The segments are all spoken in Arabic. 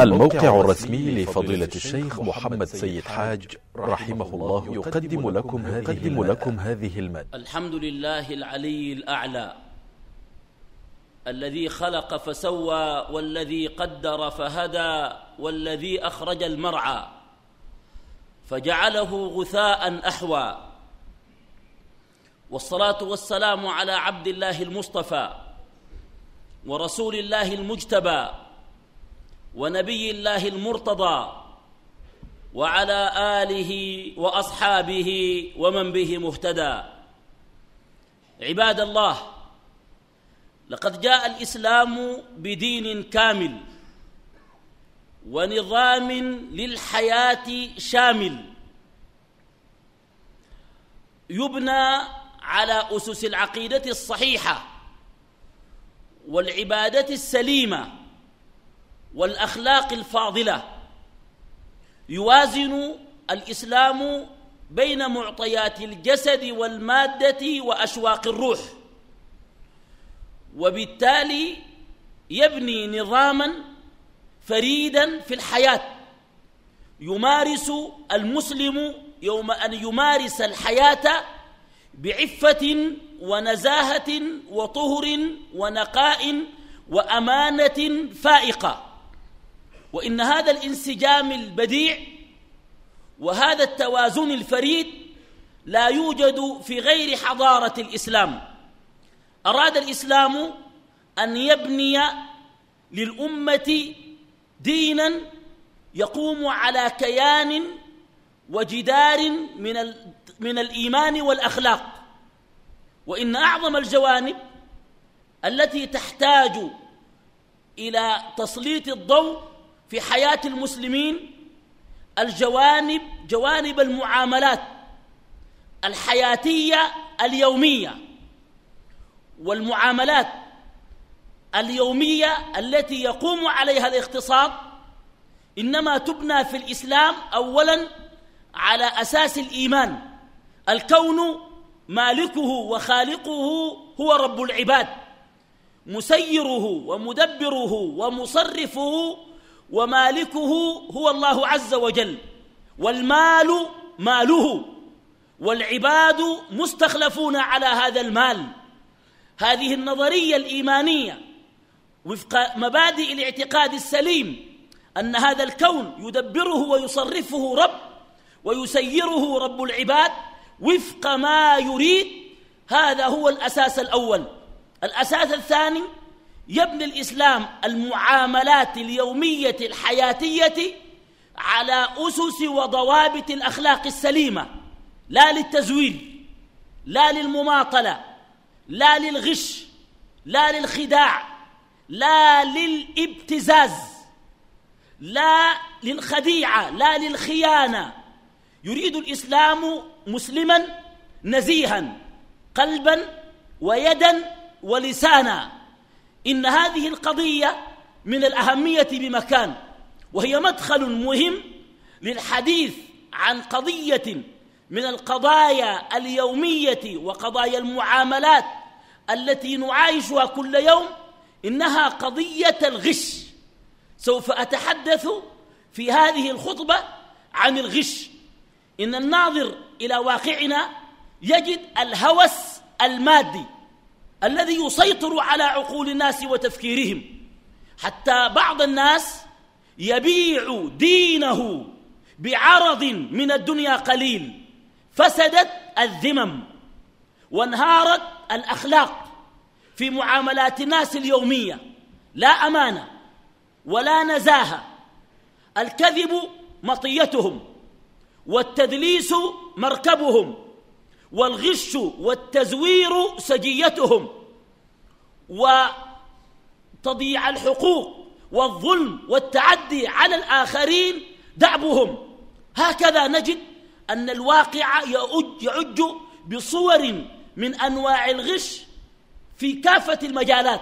الموقع الرسمي لفضيلة الشيخ محمد سيد حاج رحمه الله يقدم لكم يقدم لكم هذه المادة. الحمد لله العلي الأعلى الذي خلق فسوى والذي قدر فهدى والذي أخرج المرعى فجعله غثاء أحوى والصلاة والسلام على عبد الله المصطفى ورسول الله المجتبى ونبي الله المرتضى وعلى آله وأصحابه ومن به مهتدى. عباد الله لقد جاء الإسلام بدين كامل ونظام للحياة شامل. يبنى على أسس العقيدة الصحيحة والعبادة السليمة والأخلاق الفاضلة. يوازن الإسلام بين معطيات الجسد والمادة وأشواق الروح. وبالتالي يبني نظاما فريدا في الحياة. يمارس المسلم يوم أن يمارس الحياة بعفة ونزاهة وطهر ونقاء وأمانة فائقة. وإن هذا الانسجام البديع وهذا التوازن الفريد لا يوجد في غير حضارة الإسلام. أراد الإسلام أن يبني للأمة دينا يقوم على كيان وجدار من من الإيمان والأخلاق. وإن أعظم الجوانب التي تحتاج إلى تسليط الضوء في حياة المسلمين الجوانب جوانب المعاملات الحياتية اليومية والمعاملات اليومية التي يقوم عليها الاقتصاد إنما تبنى في الإسلام أولا على أساس الإيمان. الكون مالكه وخالقه هو رب العباد مسيره ومدبره ومصرفه ومالكه هو الله عز وجل والمال ماله والعباد مستخلفون على هذا المال. هذه النظرية الإيمانية وفق مبادئ الاعتقاد السليم أن هذا الكون يدبره ويصرفه رب ويسيره رب العباد وفق ما يريد هذا هو الأساس الأول. الأساس الثاني يبني الإسلام المعاملات اليومية الحياتية على أسس وضوابط الأخلاق السليمة. لا للتزوير لا للمماطلة لا للغش لا للخداع لا للابتزاز لا للخديعة لا للخيانة. يريد الإسلام مسلما نزيها قلبا ويدا ولسانا. إن هذه القضية من الأهمية بمكان وهي مدخل مهم للحديث عن قضية من القضايا اليومية وقضايا المعاملات التي نعايشها كل يوم إنها قضية الغش. سوف أتحدث في هذه الخطبة عن الغش. إن الناظر إلى واقعنا يجد الهوس المادي الذي يسيطر على عقول الناس وتفكيرهم. حتى بعض الناس يبيع دينه بعرض من الدنيا قليل. فسدت الذمم وانهارت الأخلاق في معاملات الناس اليومية. لا أمانة ولا نزاهة. الكذب مطيتهم والتدليس مركبهم. والغش والتزوير سجيتهم وتضييع الحقوق والظلم والتعدي على الآخرين دعبهم. هكذا نجد أن الواقع يعج بصور من أنواع الغش في كافة المجالات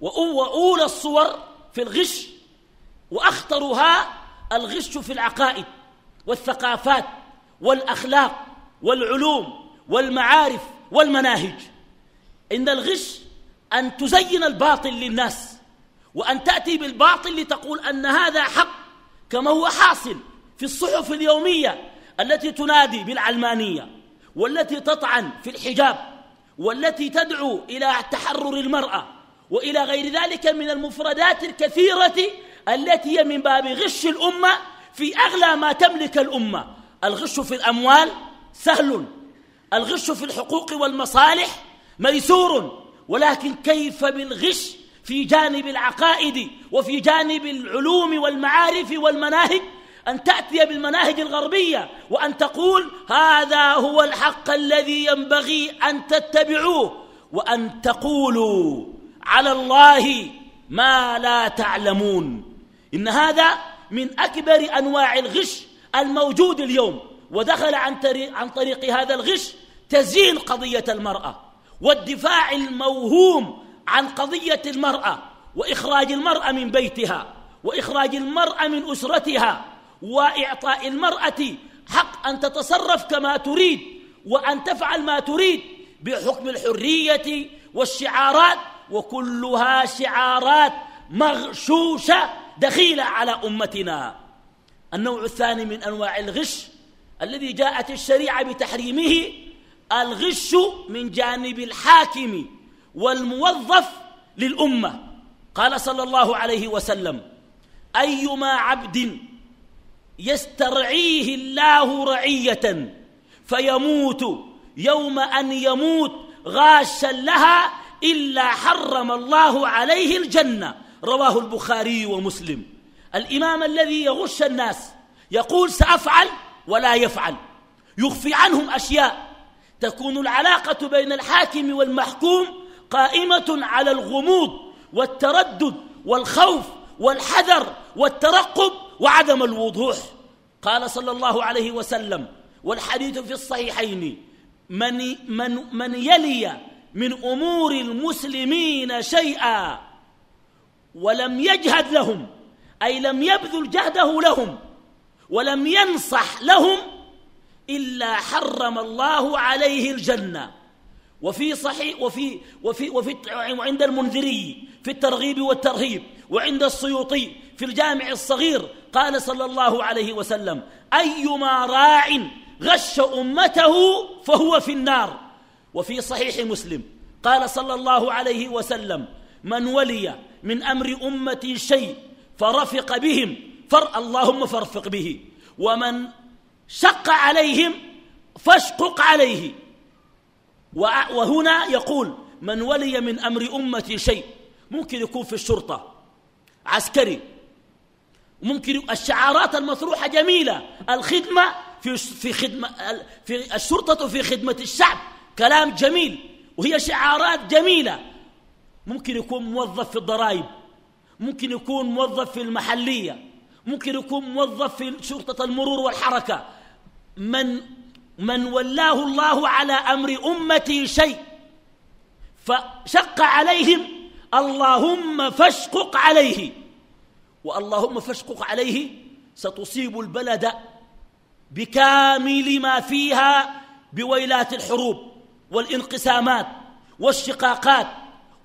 وأولى الصور في الغش وأخطرها الغش في العقائد والثقافات والأخلاق والعلوم والمعارف والمناهج. إن الغش أن تزين الباطل للناس وأن تأتي بالباطل لتقول أن هذا حق كما هو حاصل في الصحف اليومية التي تنادي بالعلمانية والتي تطعن في الحجاب والتي تدعو إلى تحرر المرأة وإلى غير ذلك من المفردات الكثيرة التي هي من باب غش الأمة في أغلى ما تملك الأمة. الغش في الأموال سهل. الغش في الحقوق والمصالح ميسور ولكن كيف بالغش في جانب العقائد وفي جانب العلوم والمعارف والمناهج؟ أن تأتي بالمناهج الغربية وأن تقول هذا هو الحق الذي ينبغي أن تتبعوه وأن تقولوا على الله ما لا تعلمون. إن هذا من أكبر أنواع الغش الموجود اليوم. ودخل عن طريق, عن طريق هذا الغش تزيين قضية المرأة والدفاع الموهوم عن قضية المرأة وإخراج المرأة من بيتها وإخراج المرأة من أسرتها وإعطاء المرأة حق أن تتصرف كما تريد وأن تفعل ما تريد بحكم الحرية والشعارات وكلها شعارات مغشوشة دخيلة على أمتنا. النوع الثاني من أنواع الغش الذي جاءت الشريعة بتحريمه الغش من جانب الحاكم والموظف للأمة. قال صلى الله عليه وسلم أيما عبد يسترعيه الله رعية فيموت يوم أن يموت غاشا لها إلا حرم الله عليه الجنة. رواه البخاري ومسلم. الإمام الذي يغش الناس يقول سأفعل ولا يفعل. يخفي عنهم أشياء. تكون العلاقة بين الحاكم والمحكوم قائمة على الغموض والتردد والخوف والحذر والترقب وعدم الوضوح. قال صلى الله عليه وسلم والحديث في الصحيحين من, من, من يلي من أمور المسلمين شيئا ولم يجهد لهم أي لم يبذل جهده لهم ولم ينصح لهم إلا حرم الله عليه الجنة. وفي صحيح وفي وفي وفي وعند المنذري في الترغيب والترهيب وعند السيوطي في الجامع الصغير قال صلى الله عليه وسلم أيما راع غش أمته فهو في النار. وفي صحيح مسلم قال صلى الله عليه وسلم من ولي من أمر أمتي شيء فرفق بهم فر اللهم فارفق به. ومن شق عليهم فاشقق عليه. وهنا يقول من ولي من أمر أمتي شيء. ممكن يكون في الشرطة عسكري. ممكن الشعارات المطروحة جميلة. الخدمة في في خدمة في الشرطة في خدمة الشعب. كلام جميل. وهي شعارات جميلة. ممكن يكون موظف في الضرائب. ممكن يكون موظف في المحلية. ممكن يكون موظف في شرطة المرور والحركة. من من ولاه الله على أمر أمتي شيء فشق عليهم اللهم فاشقق عليه. واللهم فاشقق عليه ستصيب البلد بكامل ما فيها بويلات الحروب والانقسامات والشقاقات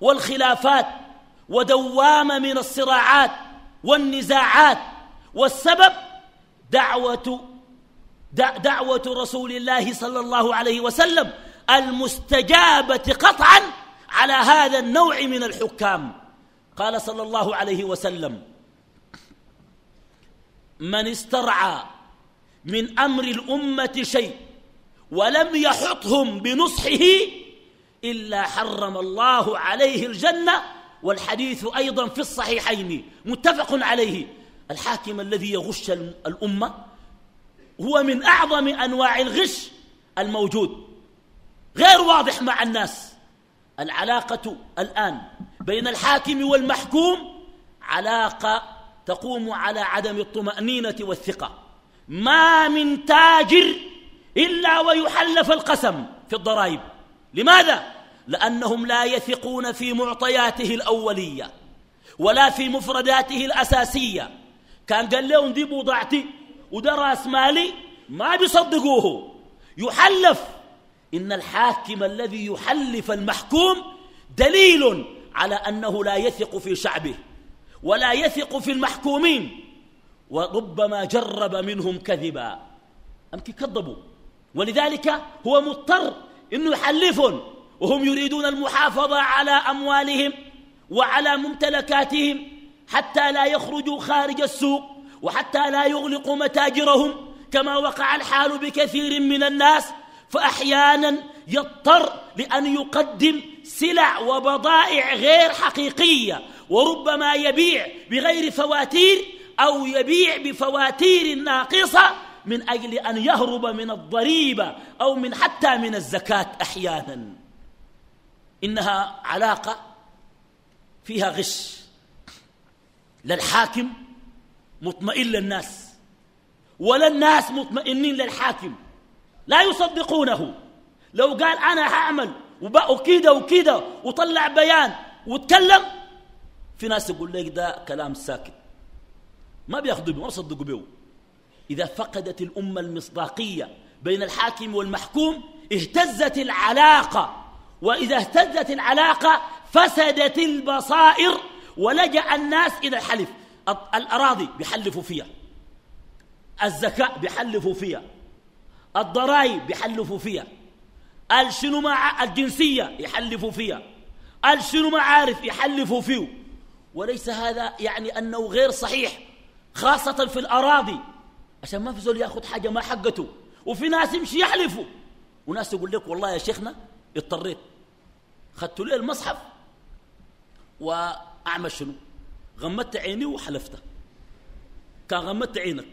والخلافات ودوامة من الصراعات والنزاعات. والسبب دعوة دعوة رسول الله صلى الله عليه وسلم المستجابة قطعا على هذا النوع من الحكام. قال صلى الله عليه وسلم من استرعى من أمر الأمة شيء ولم يحطهم بنصحه إلا حرم الله عليه الجنة والحديث أيضا في الصحيحين. متفق عليه. الحاكم الذي يغش الأمة هو من أعظم أنواع الغش الموجود. غير واضح مع الناس. العلاقة الآن بين الحاكم والمحكوم علاقة تقوم على عدم الطمأنينة والثقة. ما من تاجر إلا ويحلف القسم في الضرائب. لماذا؟ لأنهم لا يثقون في معطياته الأولية ولا في مفرداته الأساسية. كان قال لهم دي بضاعتي وده راس مالي ما بيصدقوه. يحلف. إن الحاكم الذي يحلف المحكوم دليل على أنه لا يثق في شعبه ولا يثق في المحكومين. وربما جرب منهم كذبا. أمكن كذبوا؟ ولذلك هو مضطر أنه يحلفهم. وهم يريدون المحافظة على أموالهم وعلى ممتلكاتهم. حتى لا يخرجوا خارج السوق وحتى لا يغلقوا متاجرهم كما وقع الحال بكثير من الناس. فأحيانا يضطر لأن يقدم سلع وبضائع غير حقيقية وربما يبيع بغير فواتير أو يبيع بفواتير ناقصة من أجل أن يهرب من الضريبة أو من حتى من الزكاة أحيانا. إنها علاقة فيها غش. للحاكم مطمئن للناس ولا الناس مطمئنين للحاكم. لا يصدقونه. لو قال أنا هعمل وكده وكده وطلع بيان وتكلم في ناس يقول لك ده كلام ساكت. ما بياخذوا به ما بيصدقوا به. إذا فقدت الأمة المصداقية بين الحاكم والمحكوم اهتزت العلاقة. وإذا اهتزت العلاقة فسدت البصائر ولجأ الناس إلى الحلف. الأراضي بيحلفوا فيها. الزكاة بيحلفوا فيها. الضرائب بيحلفوا فيها. الشنو مع الجنسية يحلفوا فيها. الشنو معارف يحلفوا فيه. وليس هذا يعني أنه غير صحيح خاصة في الأراضي. عشان ما في زول ياخذ حاجة ما حقته. وفي ناس يمشي يحلفوا. وناس يقول لك والله يا شيخنا اضطريت. خدت لي المصحف. وأعمل شنو؟ غمدت عيني وحلفت كان غمدت عينك.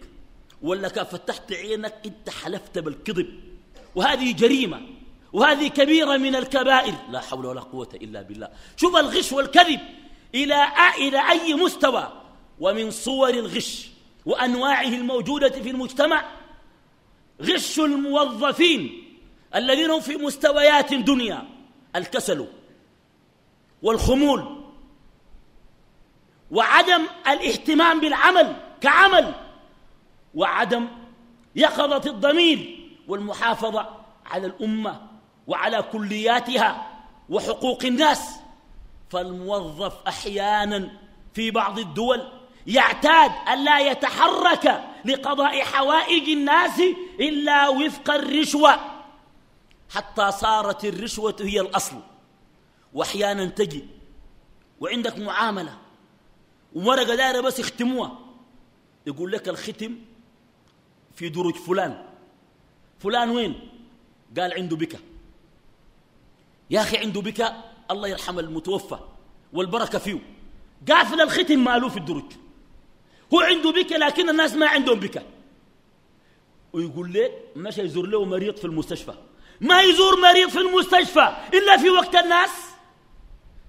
ولا كان فتحت عينك أنت حلفت بالكذب. وهذه جريمة. وهذه كبيرة من الكبائر. لا حول ولا قوة إلا بالله. شوف الغش والكذب. إلى إلى أي مستوى؟ ومن صور الغش. وأنواعه الموجودة في المجتمع. غش الموظفين. الذين هم في مستويات دنيا الكسل. والخمول. وعدم الاهتمام بالعمل كعمل وعدم يقظة الضمير والمحافظة على الأمة وعلى كلياتها وحقوق الناس. فالموظف أحيانا في بعض الدول يعتاد ألا يتحرك لقضاء حوائج الناس إلا وفق الرشوة حتى صارت الرشوة هي الأصل. وأحيانا تجي وعندك معاملة ومرقة دايرة بس يختموها. يقول لك الختم في درج فلان. فلان وين؟ قال عنده بكى يا أخي عنده بكى الله يرحم المتوفى والبركة فيه. قافل الختم مالوه في الدرج هو عنده بكى لكن الناس ما عندهم بكى ويقول لي مشى يزور له مريض في المستشفى. ما يزور مريض في المستشفى إلا في وقت الناس.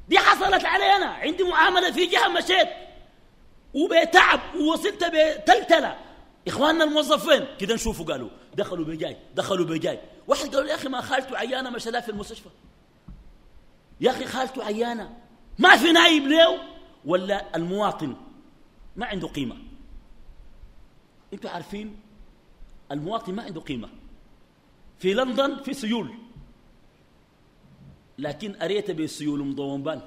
دي حصلت علي أنا عندي معاملة في جهة مشيت. وبتعب ووصلت بتلتلة إخواننا الموظفين كده نشوفوا قالوا دخلوا بجاي دخلوا بجاي واحد قالوا يا أخي ما خالته عيانة مشى في المستشفى. يا أخي خالته عيانة ما في نايب له ولا المواطن ما عنده قيمة. أنتوا عارفين المواطن ما عنده قيمة. في لندن في سيول. لكن أريت بالسيول مضومبان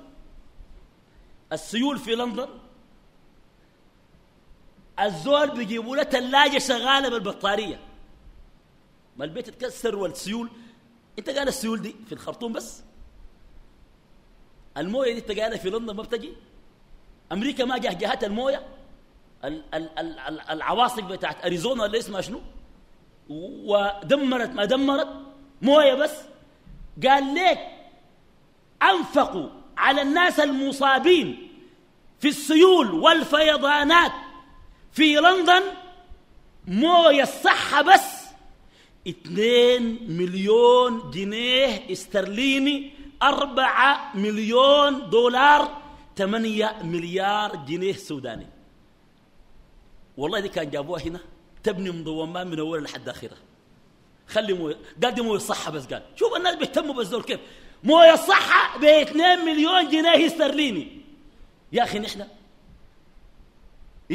السيول في لندن الزول بيجيبوا له ثلاجة شغالة بالبطارية. ما البيت اتكسر والسيول. انت قال السيول دي في الخرطوم بس. الموية دي انت قالها في لندن ما بتجي. أمريكا ما جهجهت الموية. العواصف بتاعت أريزونا اللي اسمها شنو؟ ودمرت ما دمرت موية بس. قال ليك أنفقوا على الناس المصابين في السيول والفيضانات. في لندن موية الصحه بس. اثنين مليون جنيه استرليني أربعة مليون دولار ثمانية مليار جنيه سوداني. والله دي كان جابوها هنا تبني مضومان من أول لحد آخرها. خلي موية قال دي موية الصحة بس قال. شوف الناس بيهتموا بس دول كيف. موية الصحة ب 2 مليون جنيه استرليني. يا أخي نحن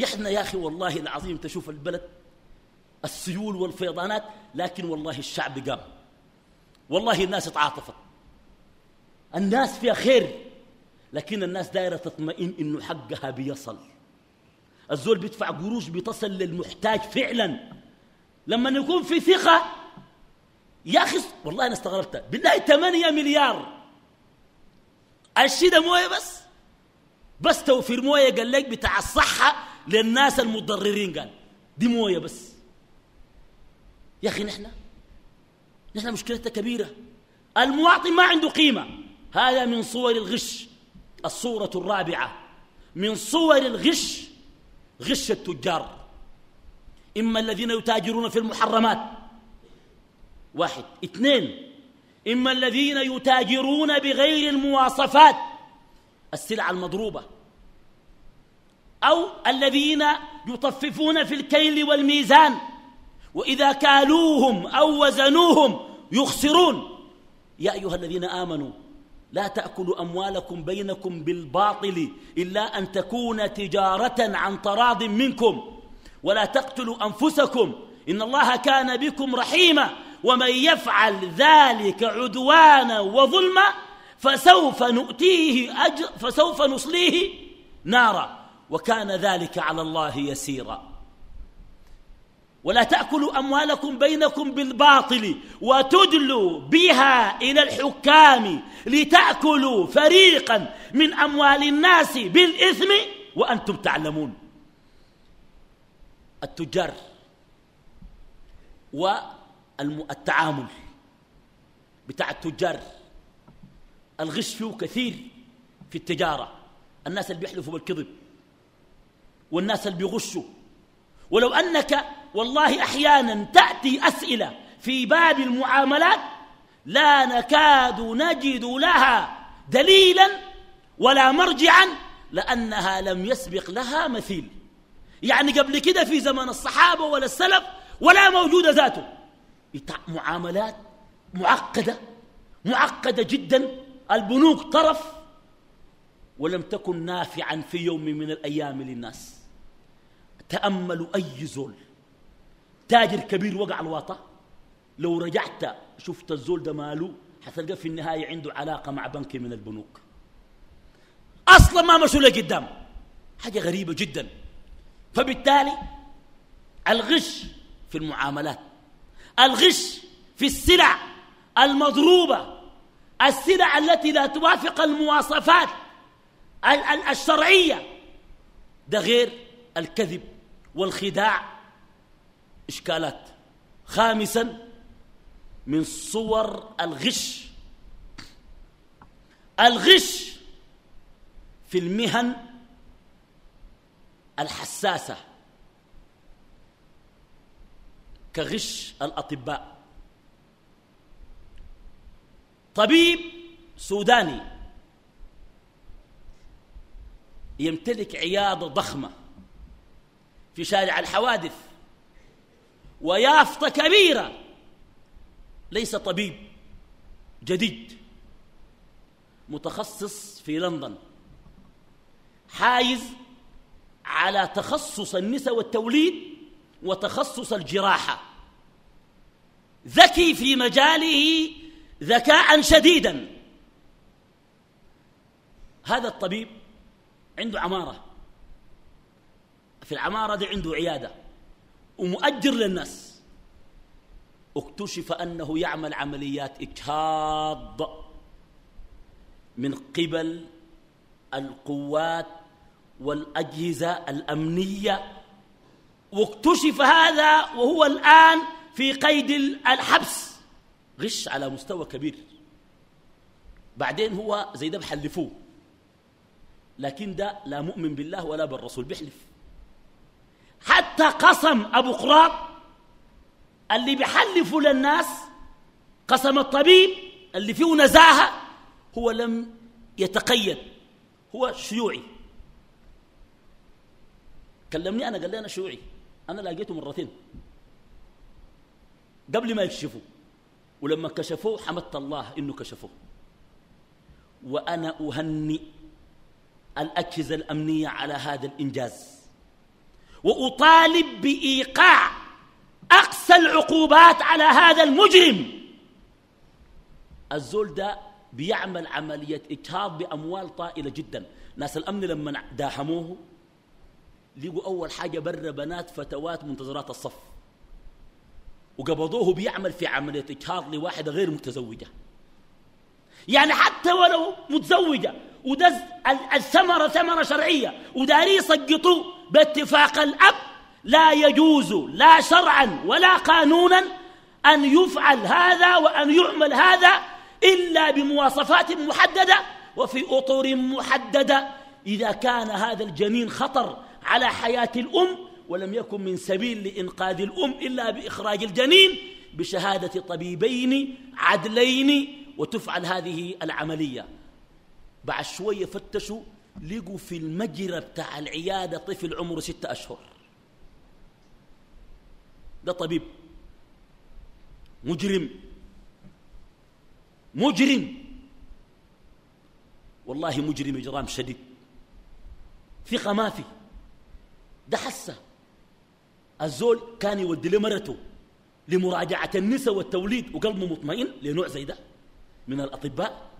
إحنا يا أخي والله العظيم تشوف البلد السيول والفيضانات لكن والله الشعب قام. والله الناس تعاطفت الناس فيها خير لكن الناس دايرة تطمئن إنه حقها بيصل. الزول بيدفع قروش بتصل للمحتاج فعلا. لما يكون في ثقة يا أخي والله أنا استغربت. بالله 8 مليار. الشيء ده موية بس؟ بس توفير موية قال لك بتاع الصحة للناس المضررين قال. دي مويه بس. يا أخي نحن نحن مشكلتنا كبيرة. المواطن ما عنده قيمة. هذا من صور الغش الصورة الرابعة. من صور الغش غش التجار. إما الذين يتاجرون في المحرمات. واحد. اثنين. إما الذين يتاجرون بغير المواصفات. السلع المضروبة. أو الذين يطففون في الكيل والميزان. وإذا كالوهم أو وزنوهم يخسرون. يا أيها الذين آمنوا لا تأكلوا أموالكم بينكم بالباطل إلا أن تكون تجارة عن تراض منكم. ولا تقتلوا أنفسكم. إن الله كان بكم رحيما. ومن يفعل ذلك عدوانا وظلما فسوف نؤتيه أجر فسوف نصليه نارا. وكان ذلك على الله يسيرا. ولا تأكلوا أموالكم بينكم بالباطل وتدلوا بها إلى الحكام لتأكلوا فريقا من أموال الناس بالإثم وأنتم تعلمون. التجار والتعامل بتاع التجار الغش فيه كثير في التجارة. الناس اللي بيحلفوا بالكذب. والناس اللي بيغشوا. ولو أنك والله أحيانا تأتي أسئلة في باب المعاملات لا نكاد نجد لها دليلا ولا مرجعا لأنها لم يسبق لها مثيل. يعني قبل كده في زمن الصحابة ولا السلف ولا موجودة ذاته. معاملات معقدة معقدة جدا. البنوك طرف ولم تكن نافعا في يوم من الأيام للناس. تأملوا أي زول. تاجر كبير وقع الواطة. لو رجعت شفت الزول ده ماله حتلقى في النهاية عنده علاقة مع بنك من البنوك. أصلا ما مشوا لقدام حاجة غريبة جدا. فبالتالي الغش في المعاملات الغش في السلع المضروبة السلع التي لا توافق المواصفات الشرعية. ده غير الكذب. والخداع إشكالات. خامسا من صور الغش. الغش في المهن الحساسة كغش الأطباء. طبيب سوداني يمتلك عيادة ضخمة. في شارع الحوادث ويافطة كبيرة ليس طبيب جديد متخصص في لندن حايز على تخصص النساء والتوليد وتخصص الجراحة. ذكي في مجاله ذكاء شديدا. هذا الطبيب عنده عمارة. في العمارة دي عنده عيادة ومؤجر للناس. اكتشف أنه يعمل عمليات إجهاض من قبل القوات والأجهزة الأمنية. واكتشف هذا وهو الآن في قيد الحبس. غش على مستوى كبير. بعدين هو زي ده بحلفوه لكن ده لا مؤمن بالله ولا بالرسول بيحلف. حتى قسم أبو قراط اللي بيحلفوا للناس قسم الطبيب اللي فيه نزاهة هو لم يتقيد هو شيوعي. كلمني أنا قال لي أنا شيوعي. أنا لقيته مرتين. قبل ما يكشفوا ولما كشفوه حمدت الله إنه كشفوه. وأنا أهنئ الأجهزة الأمنية على هذا الإنجاز. وأطالب بإيقاع أقصى العقوبات على هذا المجرم. الزول ده بيعمل عملية إجهاض بأموال طائلة جدا. ناس الأمن لما داحموه لقوا أول حاجة بر بنات فتوات منتظرات الصف. وقبضوه بيعمل في عملية إجهاض لواحدة غير متزوجة. يعني حتى ولو متزوجة ودز الثمرة ثمرة شرعية وداري يسقطوا باتفاق الأب لا يجوز لا شرعا ولا قانونا أن يفعل هذا وأن يعمل هذا إلا بمواصفات محددة وفي أطر محددة. إذا كان هذا الجنين خطر على حياة الأم ولم يكن من سبيل لإنقاذ الأم إلا بإخراج الجنين بشهادة طبيبين عدلين وتفعل هذه العملية. بعد شوية فتشوا لقوا في المجرى بتاع العيادة طفل عمره ستة أشهر. ده طبيب. مجرم. مجرم. والله مجرم إجرام شديد. ثقة ما في. ده حسه. الزول كان يودي لمرته لمراجعة النساء والتوليد وقلبه مطمئن لنوع زي ده. من الأطباء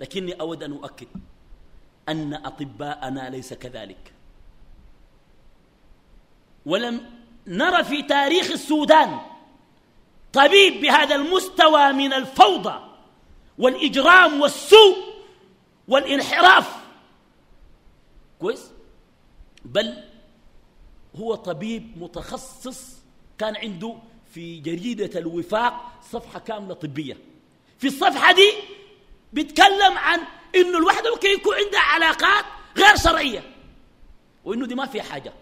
لكني أود أن أؤكد أن أطباءنا ليس كذلك. ولم نرى في تاريخ السودان طبيب بهذا المستوى من الفوضى والإجرام والسوء والانحراف. كويس؟ بل هو طبيب متخصص كان عنده في جريدة الوفاق صفحة كاملة طبية. في الصفحة دي بيتكلم عن إنه الواحدة ممكن يكون عندها علاقات غير شرعية وإنه دي ما في حاجة.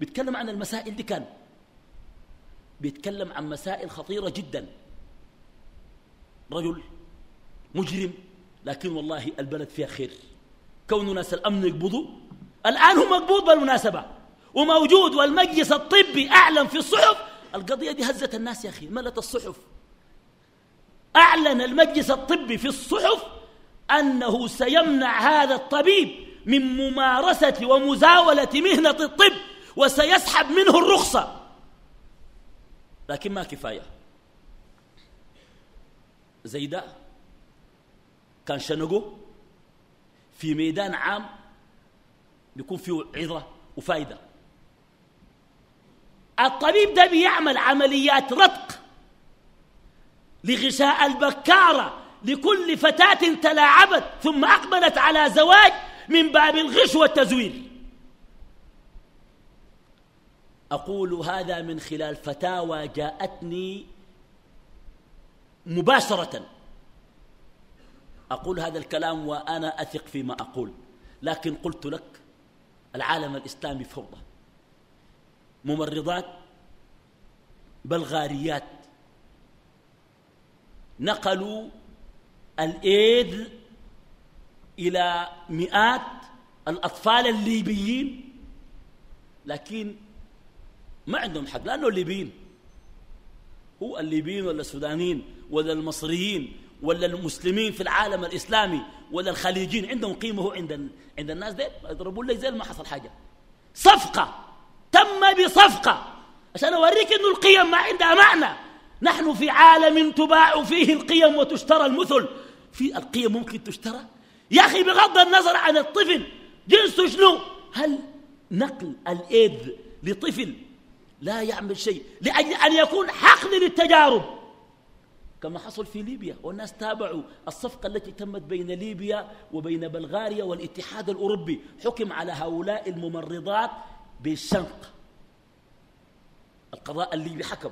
بيتكلم عن المسائل دي كان. بيتكلم عن مسائل خطيرة جدا. رجل مجرم لكن والله البلد فيها خير. كون ناس الأمن يقبضوا الآن هو مقبوض بالمناسبة. وموجود والمجلس الطبي أعلن في الصحف القضية دي هزت الناس يا أخي ملت الصحف. أعلن المجلس الطبي في الصحف أنه سيمنع هذا الطبيب من ممارسة ومزاولة مهنة الطب وسيسحب منه الرخصة. لكن ما كفاية. زي ده كان شنقه في ميدان عام بيكون فيه عظة وفايدة. الطبيب ده بيعمل عمليات رتق لغشاء البكارة لكل فتاة تلاعبت ثم أقبلت على زواج من باب الغش والتزوير. أقول هذا من خلال فتاوى جاءتني مباشرة. أقول هذا الكلام وأنا أثق فيما أقول لكن قلت لك العالم الإسلامي فوضى. ممرضات بلغاريات نقلوا الإيد إلى مئات الأطفال الليبيين لكن ما عندهم حق لأنه الليبيين. هو الليبيين ولا السودانيين ولا المصريين ولا المسلمين في العالم الإسلامي ولا الخليجيين عندهم قيمة هو عند عند الناس دي يضربوا لي زي ما حصل حاجة. صفقة تم بصفقة. عشان أوريك إنه القيم ما عندها معنى. نحن في عالم تباع فيه القيم وتشترى المثل. في القيم ممكن تشترى؟ يا أخي بغض النظر عن الطفل جنسه شنو؟ هل نقل الإيد لطفل لا يعمل شيء لأجل أن يكون حقل للتجارب؟ كما حصل في ليبيا والناس تابعوا الصفقة التي تمت بين ليبيا وبين بلغاريا والاتحاد الأوروبي. حكم على هؤلاء الممرضات بالشنق القضاء الليبي حكم.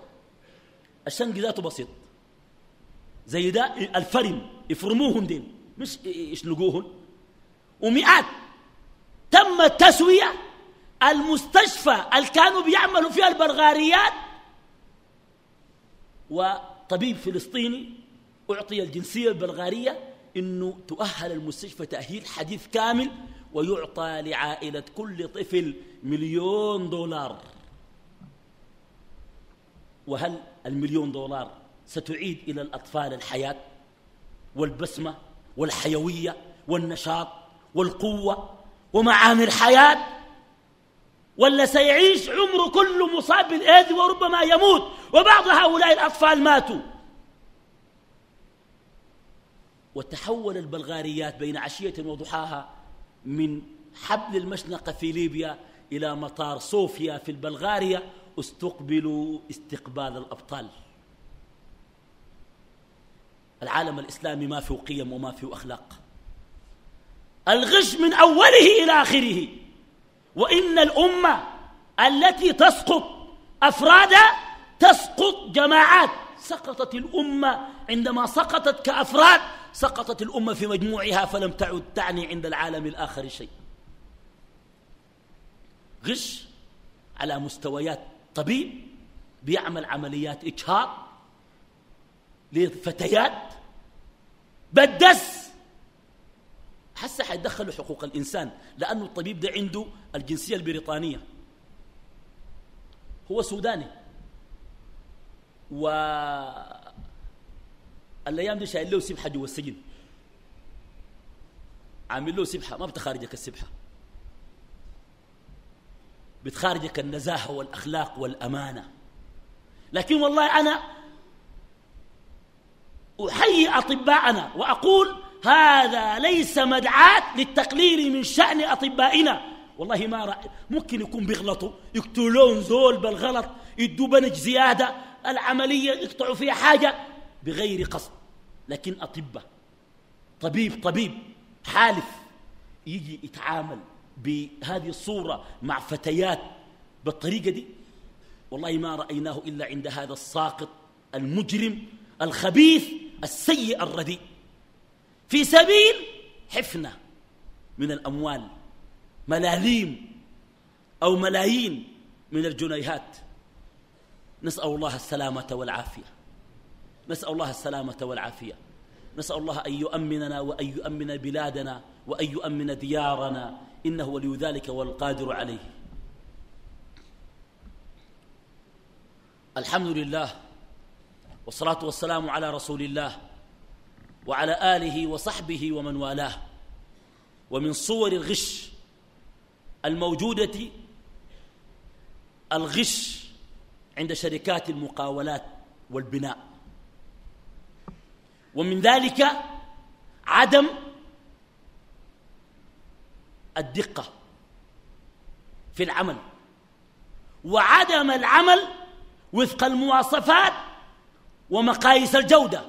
الشنق ذاته بسيط. زي ده الفرم يفرموهم دين مش يشنقوهم ومئات. تم التسوية. المستشفى اللي كانوا بيعملوا فيها البلغاريات وطبيب فلسطيني أعطي الجنسية البلغارية أنه تؤهل المستشفى تأهيل حديث كامل ويعطى لعائلة كل طفل مليون دولار. وهل المليون دولار ستعيد إلى الأطفال الحياة والبسمة والحيوية والنشاط والقوة ومعاني الحياة ولا سيعيش عمره كله مصاب بالإيدز وربما يموت وبعض هؤلاء الأطفال ماتوا؟ وتحول البلغاريات بين عشية وضحاها من حبل المشنقة في ليبيا إلى مطار صوفيا في البلغاريا استقبلوا استقبال الأبطال. العالم الإسلامي ما فيه قيم وما فيه أخلاق. الغش من أوله إلى آخره. وإن الأمة التي تسقط أفرادا تسقط جماعات. سقطت الأمة عندما سقطت كأفراد سقطت الأمة في مجموعها فلم تعد تعني عند العالم الآخر شيء. غش على مستويات طبيب بيعمل عمليات إجهاض لفتيات بدس حسا حيدخلوا حقوق الإنسان لأنه الطبيب ده عنده الجنسية البريطانية. هو سوداني. و الأيام دي شايل له سبحة جوا السجن. عامل له سبحة ما بتخارجك السبحة. بتخارجك النزاهة والأخلاق والأمانة. لكن والله أنا أحيي أطباءنا وأقول هذا ليس مدعاة للتقليل من شأن أطبائنا. والله ما رأي ممكن يكون بيغلطوا يقتلون زول بالغلط يدوا بنج زيادة العملية يقطعوا فيها حاجة بغير قصد. لكن أطباء طبيب طبيب حالف يجي يتعامل بهذه الصورة مع فتيات بالطريقة دي؟ والله ما رأيناه إلا عند هذا الساقط المجرم الخبيث السيء الرديء. في سبيل حفنة من الأموال ملاليم أو ملايين من الجنيهات. نسأل الله السلامة والعافية. نسأل الله السلامة والعافية. نسأل الله أن يؤمننا وأن يؤمن بلادنا وأن يؤمن ديارنا. إنه ولي ذلك والقادر عليه. الحمد لله والصلاة والسلام على رسول الله وعلى آله وصحبه ومن والاه. ومن صور الغش الموجودة الغش عند شركات المقاولات والبناء. ومن ذلك عدم الدقة في العمل. وعدم العمل وفق المواصفات ومقاييس الجودة.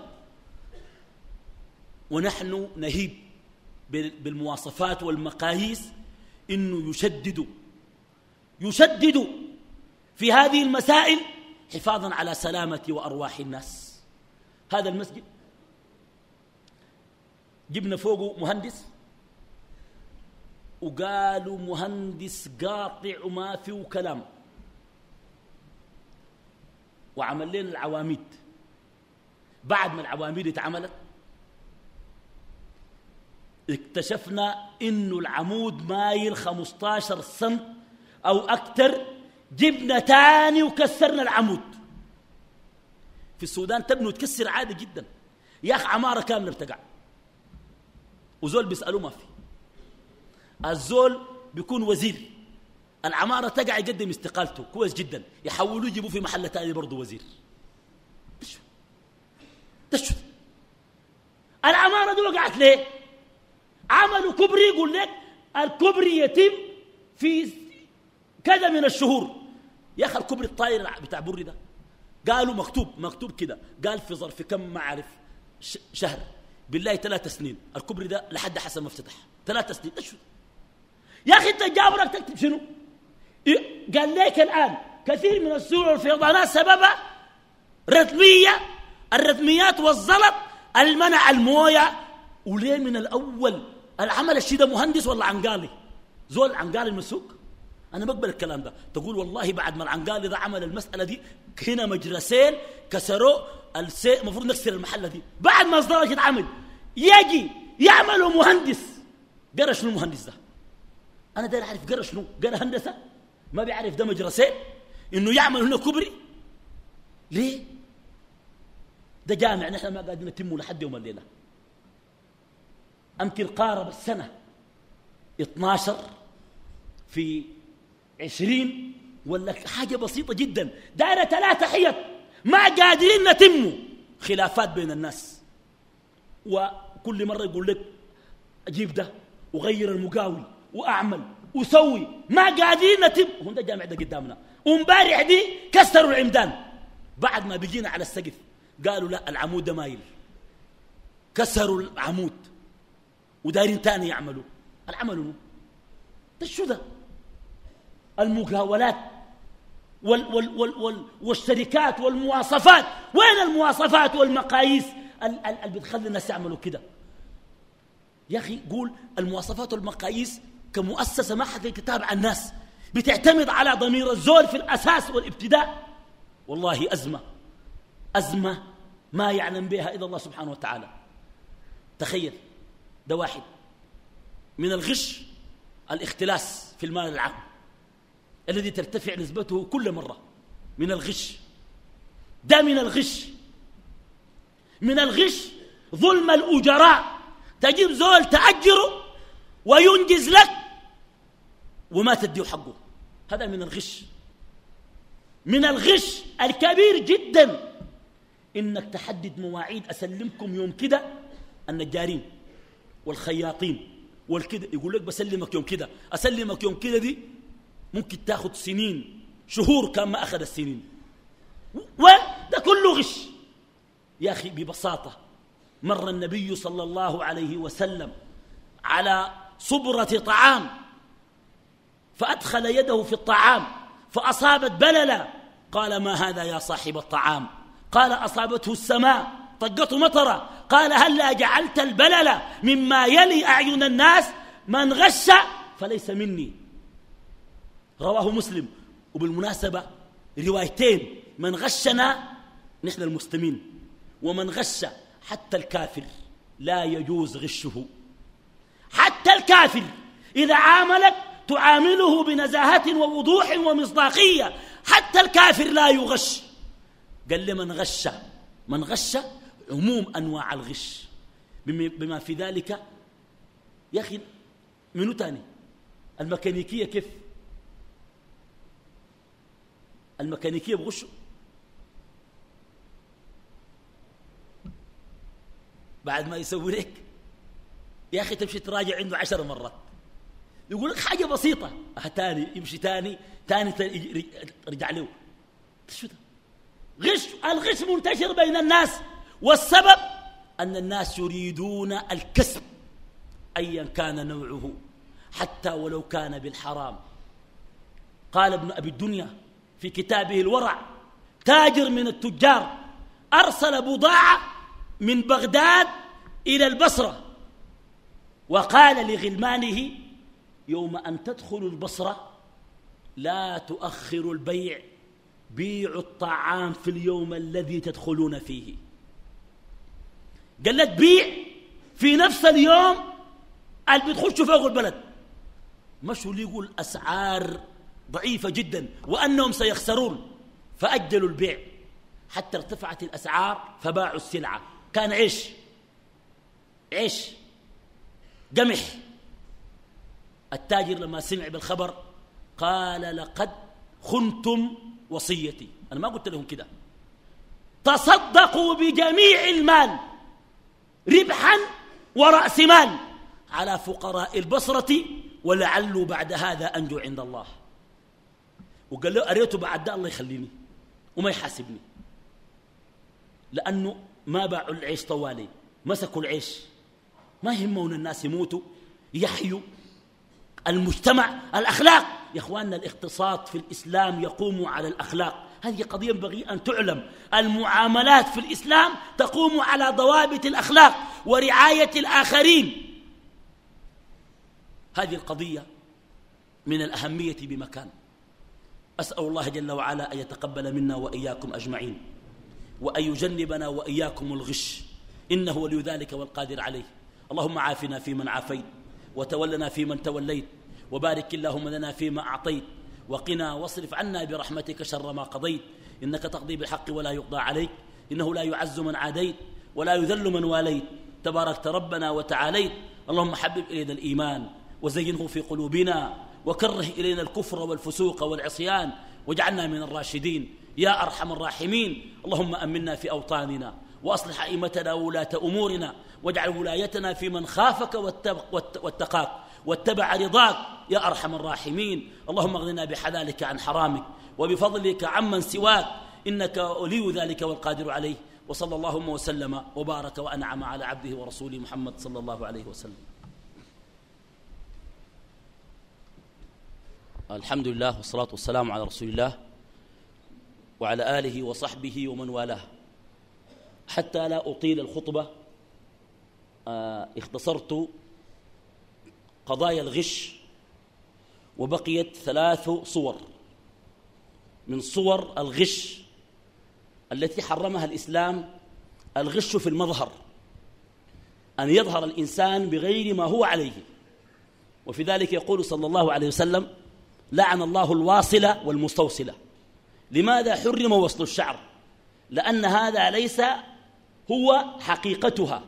ونحن نهيب بالمواصفات والمقاييس إنه يشددوا يشددوا في هذه المسائل حفاظا على سلامة وأرواح الناس. هذا المسجد. جبنا فوقه مهندس. وقالوا مهندس قاطع وما فيه كلام. وعمل لنا العواميد. بعد ما العواميد اتعملت اكتشفنا إنه العمود مايل 15 سم أو أكثر جبنا تاني وكسرنا العمود. في السودان تبنوا تكسر عادي جدا. يا أخي عمارة كاملة ارتقع وزول بيسألوه ما في. الزول بيكون وزير. العمارة تقع يقدم استقالته كويس جدا. يحولوه يجيبوه في محل ثاني برضه وزير. تشو العمارة دي وقعت ليه؟ عملوا كبري يقول لك الكبري يتم في كذا من الشهور. يا أخي الكبري الطاير بتاع بري ده قالوا مكتوب مكتوب كده. قال في ظرف كم ما اعرف شهر. بالله ثلاث سنين. الكبري ده لحد حسن ما افتتح. ثلاث سنين. إيش يا أخي انت جابرك تكتب شنو؟ إيه؟ قال لك الآن كثير من السور والفيضانات سببها رتميه الرتميات والزلط المنع الموية. وليه من الأول؟ العمل الشيء ده مهندس ولا عنقالي؟ زول عنقالي المسوق أنا بقبل الكلام ده. تقول والله بعد ما العنقالي ده عمل المسألة دي هنا مجرسين كسروا المفروض نكسر المحله دي. بعد ما اصدرت يتعمل يجي يعملوا مهندس. قرأ شنو المهندس ده؟ أنا داير أعرف قرا شنو؟ قرا هندسة؟ ما بيعرف ده مجرسين. إنه يعمل هنا كبري. ليه؟ ده جامع نحن ما قاعدين نتمه لحد يوم الليلة. أمكن قارب السنة 12 في 20 ولا حاجة بسيطة جدا. دائرة ثلاثة حيط. ما قادرين نتموا خلافات بين الناس. كل مرة يقول لك أجيب ده وغير المقاول. وأعمل وسوي. ما قادرين نتم. هو ده الجامع ده قدامنا. ومبارح دي كسروا العمدان. بعد ما بيجينا على السقف قالوا لا العمود ده مايل. كسروا العمود. ودايرين تاني يعملوا. العمل ده شو ده؟ المقاولات وال وال وال وال والشركات والمواصفات. وين المواصفات والمقاييس؟ اللي بتخلي الناس يعملوا كده. يا أخي قول المواصفات والمقاييس كمؤسسة ما حد تتابع الناس بتعتمد على ضمير الزول في الأساس والابتداء. والله أزمة أزمة ما يعلم بها إلا الله سبحانه وتعالى. تخيل ده واحد من الغش الاختلاس في المال العام الذي ترتفع نسبته كل مرة. من الغش ده من الغش. من الغش ظلم الأجراء. تجيب زول تأجره وينجز لك وما تديه حقه. هذا من الغش. من الغش الكبير جدا إنك تحدد مواعيد. أسلمكم يوم كده النجارين والخياطين والكده يقول لك بسلمك يوم كده. أسلمك يوم كده دي ممكن تاخذ سنين شهور كان ما أخذ السنين. وده كله غش. يا أخي ببساطة مر النبي صلى الله عليه وسلم على صبرة طعام. فأدخل يده في الطعام فأصابت بللا قال ما هذا يا صاحب الطعام؟ قال أصابته السماء طقته مطرة. قال هلا جعلت البلل مما يلي أعين الناس؟ من غش فليس مني. رواه مسلم. وبالمناسبة روايتين من غشنا نحن المسلمين ومن غش حتى الكافر لا يجوز غشه. حتى الكافر إذا عاملك تعامله بنزاهة ووضوح ومصداقية. حتى الكافر لا يغش. قال لي من غش؟ من غش عموم أنواع الغش. بما في ذلك يا أخي منو تاني؟ الميكانيكية كيف؟ الميكانيكية بغشوا بعد ما يسوي لك يا أخي تمشي تراجع عنده عشر مرات. يقول لك حاجة بسيطة. أه تاني يمشي تاني. تاني, رجع له. شو ده؟ غش. الغش منتشر بين الناس. والسبب أن الناس يريدون الكسب أيا كان نوعه حتى ولو كان بالحرام. قال ابن أبي الدنيا في كتابه الورع تاجر من التجار أرسل بضاعة من بغداد إلى البصرة وقال لغلمانه يوم أن تدخلوا البصرة لا تؤخروا البيع بيعوا الطعام في اليوم الذي تدخلون فيه. قال لك بيع في نفس اليوم اللي بتخشوا فوق البلد مشوا يقول أسعار ضعيفة جدا وأنهم سيخسرون فأجلوا البيع. حتى ارتفعت الأسعار فباعوا السلعة. كان عيش عيش قمح. التاجر لما سمع بالخبر قال لقد خنتم وصيتي. أنا ما قلت لهم كده. تصدقوا بجميع المال ربحا ورأس مال على فقراء البصرة ولعله بعد هذا أنجو عند الله. وقال له أريته بعد ده الله يخليني وما يحاسبني. لأنه ما باعوا العيش طوالي مسكوا العيش. ما يهمون الناس يموتوا يحيوا المجتمع الأخلاق. يا أخواننا الاقتصاد في الإسلام يقوم على الأخلاق. هذه قضية ينبغي أن تعلم. المعاملات في الإسلام تقوم على ضوابط الأخلاق ورعاية الآخرين. هذه القضية من الأهمية بمكان. أسأل الله جل وعلا أن يتقبل منا وإياكم أجمعين وأن يجنبنا وإياكم الغش. إنه ولي ذلك والقادر عليه. اللهم عافنا فيمن عافيت. وتولنا فيمن توليت. وبارك اللهم لنا فيما أعطيت. وقنا واصرف عنا برحمتك شر ما قضيت. إنك تقضي بالحق ولا يقضى عليك. إنه لا يعز من عاديت ولا يذل من واليت. تباركت ربنا وتعاليت. اللهم حبب إلينا الإيمان وزينه في قلوبنا وكره إلينا الكفر والفسوق والعصيان. واجعلنا من الراشدين. يا أرحم الراحمين. اللهم أمنا في أوطاننا. وأصلح أئمتنا وولاة أمورنا واجعل ولايتنا في من خافك واتقاك واتبع رضاك يا أرحم الراحمين. اللهم اغننا بحلالك عن حرامك وبفضلك عمن سواك إنك ولي ذلك والقادر عليه. وصلى اللهم وسلم وبارك وأنعم على عبده ورسوله محمد صلى الله عليه وسلم. الحمد لله والصلاة والسلام على رسول الله وعلى آله وصحبه ومن والاه. حتى لا أطيل الخطبة. آه، اختصرت قضايا الغش وبقيت ثلاث صور. من صور الغش التي حرمها الإسلام الغش في المظهر. أن يظهر الإنسان بغير ما هو عليه. وفي ذلك يقول صلى الله عليه وسلم لعن الله الواصلة والمستوصلة لماذا حرم وصل الشعر؟ لأن هذا ليس هو حقيقتها.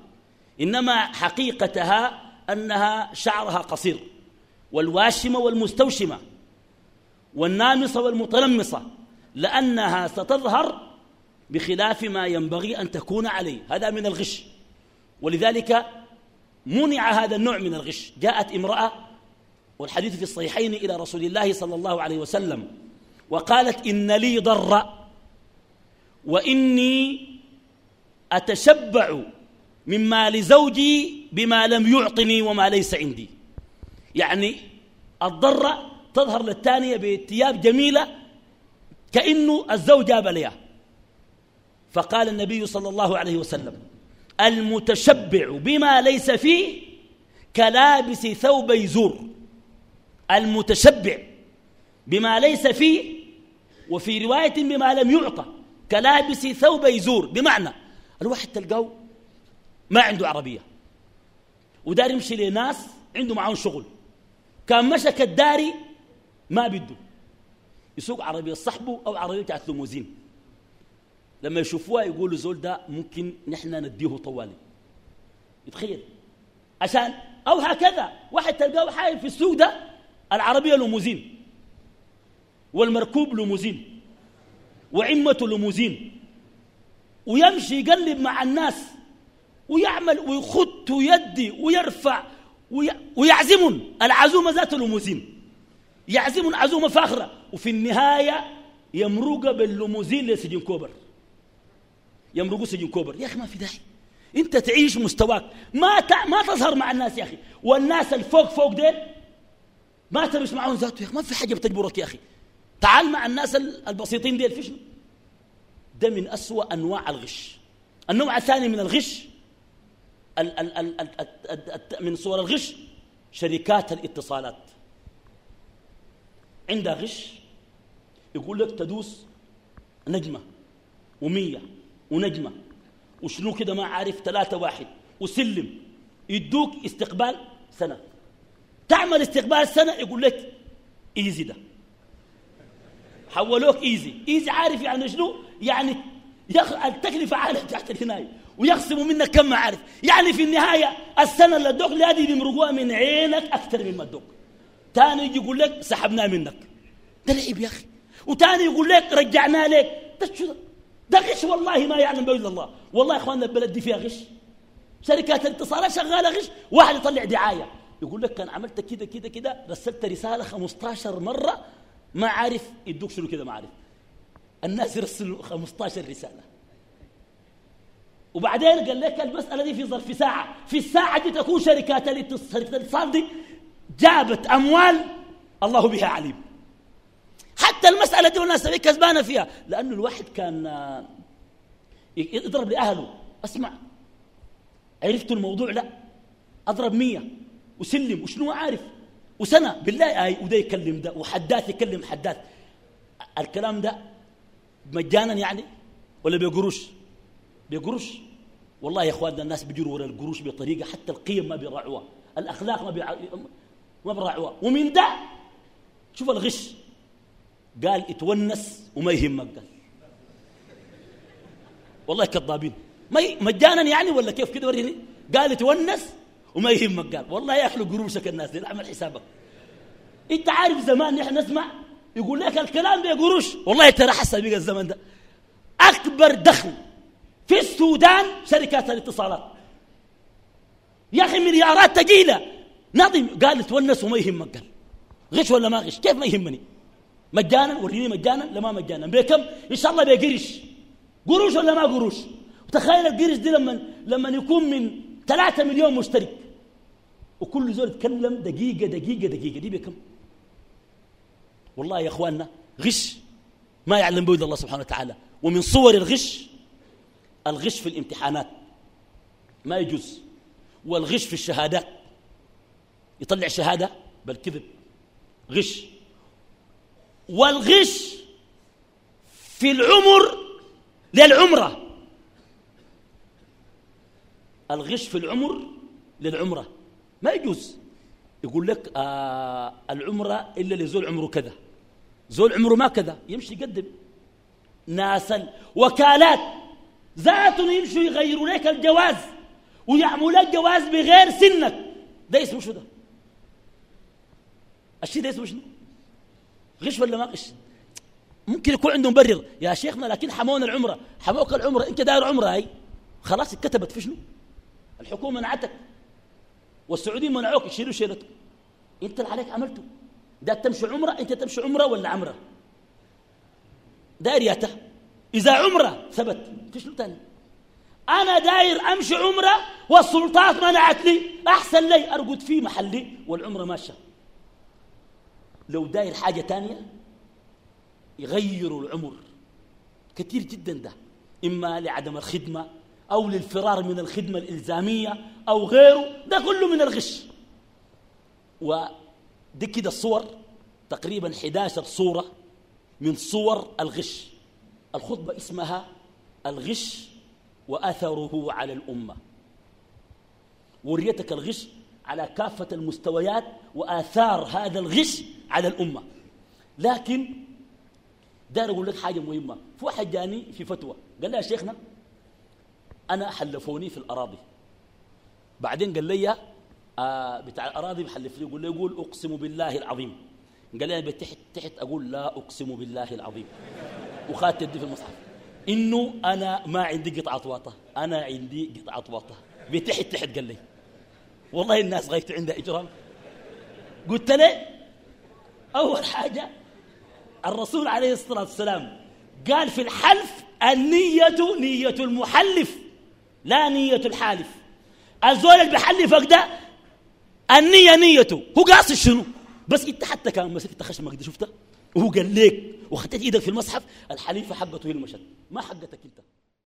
إنما حقيقتها أنها شعرها قصير. والواشمة والمستوشمة والنامصة والمتلمصة لأنها ستظهر بخلاف ما ينبغي أن تكون عليه. هذا من الغش. ولذلك منع هذا النوع من الغش. جاءت امرأة والحديث في الصحيحين إلى رسول الله صلى الله عليه وسلم وقالت إن لي ضر وإني أتشبع مما لزوجي بما لم يعطني وما ليس عندي. يعني الضرة تظهر للثانية بثياب جميلة كأنه الزوج جاب لها فقال النبي صلى الله عليه وسلم المتشبع بما ليس فيه كلابس ثوب يزور المتشبع بما ليس فيه وفي رواية بما لم يعطى كلابس ثوب يزور بمعنى الواحد تلقاه ما عنده عربية. ودار يمشي لناس عنده معهم شغل. كان مشى كالداري ما بده. يسوق عربية صحبه أو عربية بتاعت ليموزين. لما يشوفوها يقولوا زول ده ممكن نحن نديه طوالي. يتخيل؟ عشان أو هكذا. واحد تلقاه حايل في السوق ده العربية ليموزين. والمركوب ليموزين. وعمة ليموزين. ويمشي يقلب مع الناس ويعمل ويخط ويدي ويرفع ويعزم العزومة ذات الليموزين يعزم عزومة فاخرة. وفي النهاية يمرق بالليموزين لسجن كوبر. يمرقوا سجن كوبر. يا أخي ما في داعي. أنت تعيش مستواك. ما ما تظهر مع الناس يا أخي. والناس الفوق فوق ديل ما تمش معهم ذاته يا أخي. ما في حاجة بتجبرك يا أخي. تعال مع الناس البسيطين ديل فالغش ده من أسوأ أنواع الغش. النوع الثاني من الغش ال ال ال ال ال من صور الغش شركات الاتصالات. عندها غش يقول لك تدوس نجمة ومية ونجمة وشنو كده ما عارف ثلاثة واحد وسلم يدوك استقبال سنة. تعمل استقبال سنة يقول لك إيزي ده. حولوك ايزي ايزي عارف يعني شنو؟ يعني يخ... التكلفة عالية تحت الهناية ويخصموا منك كم عارف. يعني في النهاية السنة اللي ادوك هذه بيمرقوها من عينك أكثر مما ادوك تاني يجي يقول لك سحبناه منك. ده لعب يا أخي. وتاني يقول لك رجعناه لك. ده شو؟ ده غش والله ما يعلم به الا الله. والله يا اخواننا البلد دي فيها غش. شركات الاتصالات شغالة غش. واحد يطلع دعاية. يقول لك كان عملت كده كده كده. رسلت رسالة 15 مرة ما عارف يدوك شنو كده ما عارف. الناس يرسلوا 15 رسالة. وبعدين قال لك المسألة دي في ظرف ساعة. في الساعة دي تكون شركات الاتصال دي جابت أموال الله بها عليم. حتى المسألة دي والناس كسبانة فيها. لأنه الواحد كان آه، يضرب لأهله. أسمع. عرفت الموضوع؟ لا. أضرب مية. وسلم. وشنو عارف؟ وسنة بالله آي وده يكلم ده وحداث يكلم حداث. الكلام ده مجانا يعني ولا بقروش؟ بقروش؟ والله يا اخواننا الناس بيجروا ورا القروش بطريقة حتى القيم ما بيراعوها الأخلاق ما ما بيراعوها. ومن ده؟ شوف الغش. قال اتونس وما يهمك. قال. والله كذابين. مجانا يعني ولا كيف كده وريني؟ قال اتونس وما يهمك. قال والله ياكلوا قروشك الناس دي اعمل حسابك. انت عارف زمان نحن نسمع يقول لك الكلام ده قروش؟ والله ترى حسب بقى الزمن ده. أكبر دخل في السودان شركات الاتصالات. يا أخي مليارات تجيلة نظم. قال تونس وما يهمك. قال غش ولا ما غش؟ كيف ما يهمني؟ مجانا؟ وريني مجانا؟ لما مجانا. بكم؟ إن شاء الله بقرش. قروش ولا ما قروش؟ تخيل القرش دي لما لما يكون من ثلاثة مليون مشترك. وكل زول يتكلم دقيقة دقيقة دقيقة. دي بكم؟ والله يا إخواننا غش ما يعلم به الله سبحانه وتعالى. ومن صور الغش الغش في الامتحانات ما يجوز. والغش في الشهادات. يطلع شهادة بالكذب غش. والغش في العمر للعمرة. الغش في العمر للعمرة. ما يجوز. يقول لك آه العمرة إلا لزول عمره كذا. زول عمره ما كذا يمشي يقدم. ناس وكالات. ذاتهم يمشوا يغيروا لك الجواز. ويعملوا لك جواز بغير سنك. ده اسمه شو ده؟ الشيء ده اسمه شنو؟ غش ولا ما غش؟ ممكن يكون عندهم مبرر يا شيخنا لكن حمونا العمرة. حموك العمرة. انت داير عمرة هاي. خلاص اتكتبت في شنو؟ الحكومة منعتك والسعوديين منعوك يشيلوا شيلتك. انت اللي عليك عملته. ده تمشي عمرة انت تمشي عمرة ولا عمرة؟ داير ياته. إذا عمرة ثبت. في شنو ثاني أنا داير أمشي عمرة والسلطات منعت لي. أحسن لي أرقد في محلي والعمرة ماشية. لو داير حاجة ثانية يغيروا العمر. كثير جدا ده. إما لعدم الخدمة أو للفرار من الخدمة الإلزامية أو غيره ده كله من الغش. ودي كده الصور تقريبا 11 صورة من صور الغش. الخطبة اسمها الغش وأثره على الأمة. وريتك الغش على كافة المستويات وآثار هذا الغش على الأمة. لكن دار أقول لك حاجة مهمة. في واحد جاني في فتوى قال لي يا شيخنا أنا حلفوني في الأراضي. بعدين قال لي آه بتاع الأراضي بحلف لي. يقول لي يقول أقسم بالله العظيم. قال لي تحت تحت أقول لا أقسم بالله العظيم. وخدت يدي في المصحف. إنه أنا ما عندي قطعة واطة. أنا عندي قطعة واطة. بتحت تحت قال لي. والله الناس غايت عندها إجرام. قلت له أول حاجة الرسول عليه الصلاة والسلام قال في الحلف النية نية المحلف. لا نية الحالف. الزول اللي بيحلفك ده النية نيته. هو قاصد شنو؟ بس انت حتى كان مسكت خشمك دي شفتها وهو قال لك وخدت إيدك في المصحف الحليفة حقته هي المشهد. ما حقتك انت.